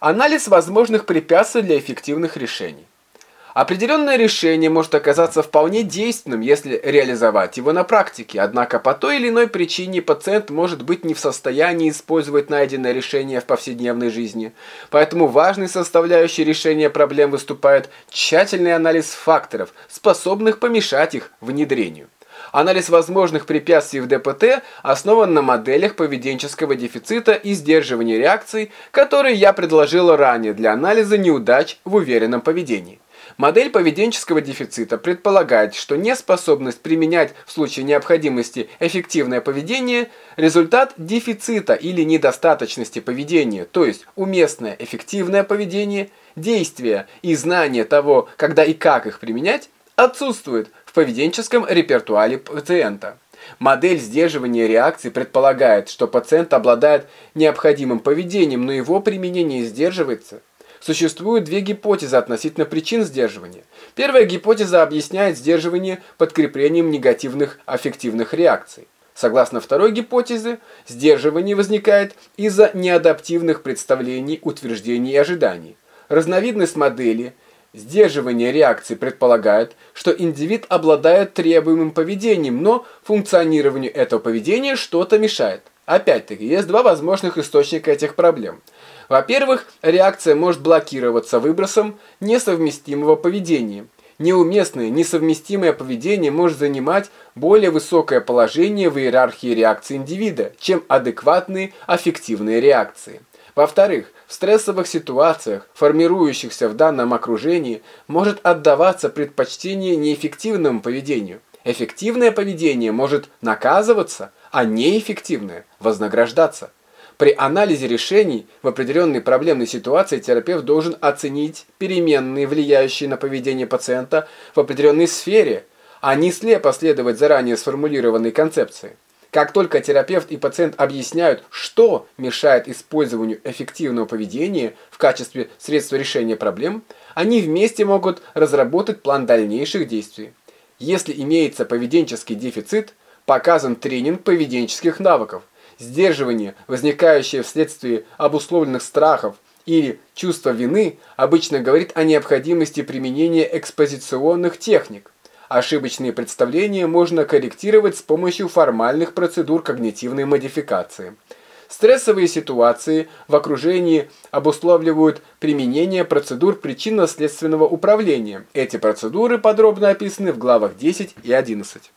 Анализ возможных препятствий для эффективных решений. Определенное решение может оказаться вполне действенным, если реализовать его на практике, однако по той или иной причине пациент может быть не в состоянии использовать найденное решение в повседневной жизни. Поэтому важной составляющей решения проблем выступает тщательный анализ факторов, способных помешать их внедрению. Анализ возможных препятствий в ДПТ основан на моделях поведенческого дефицита и сдерживания реакций, которые я предложила ранее для анализа неудач в уверенном поведении. Модель поведенческого дефицита предполагает, что неспособность применять в случае необходимости эффективное поведение – результат дефицита или недостаточности поведения, то есть уместное эффективное поведение, действия и знание того, когда и как их применять, отсутствует в поведенческом репертуаре пациента. Модель сдерживания реакций предполагает, что пациент обладает необходимым поведением, но его применение сдерживается – Существуют две гипотезы относительно причин сдерживания. Первая гипотеза объясняет сдерживание подкреплением негативных аффективных реакций. Согласно второй гипотезе, сдерживание возникает из-за неадаптивных представлений, утверждений и ожиданий. Разновидность модели сдерживания реакций предполагает, что индивид обладает требуемым поведением, но функционированию этого поведения что-то мешает. Опять-таки, есть два возможных источника этих проблем – во-первых, реакция может блокироваться выбросом несовместимого поведения. Неуместное, несовместимое поведение может занимать более высокое положение в иерархии реакции индивида, чем адекватные аффективные реакции. Во-вторых, в стрессовых ситуациях, формирующихся в данном окружении, может отдаваться предпочтение неэффективному поведению. Эффективное поведение может наказываться, а неэффективное – вознаграждаться. При анализе решений в определенной проблемной ситуации терапевт должен оценить переменные, влияющие на поведение пациента в определенной сфере, а не слепо следовать заранее сформулированной концепции. Как только терапевт и пациент объясняют, что мешает использованию эффективного поведения в качестве средства решения проблем, они вместе могут разработать план дальнейших действий. Если имеется поведенческий дефицит, показан тренинг поведенческих навыков, Сдерживание, возникающее вследствие обусловленных страхов или чувства вины, обычно говорит о необходимости применения экспозиционных техник. Ошибочные представления можно корректировать с помощью формальных процедур когнитивной модификации. Стрессовые ситуации в окружении обусловливают применение процедур причинно-следственного управления. Эти процедуры подробно описаны в главах 10 и 11.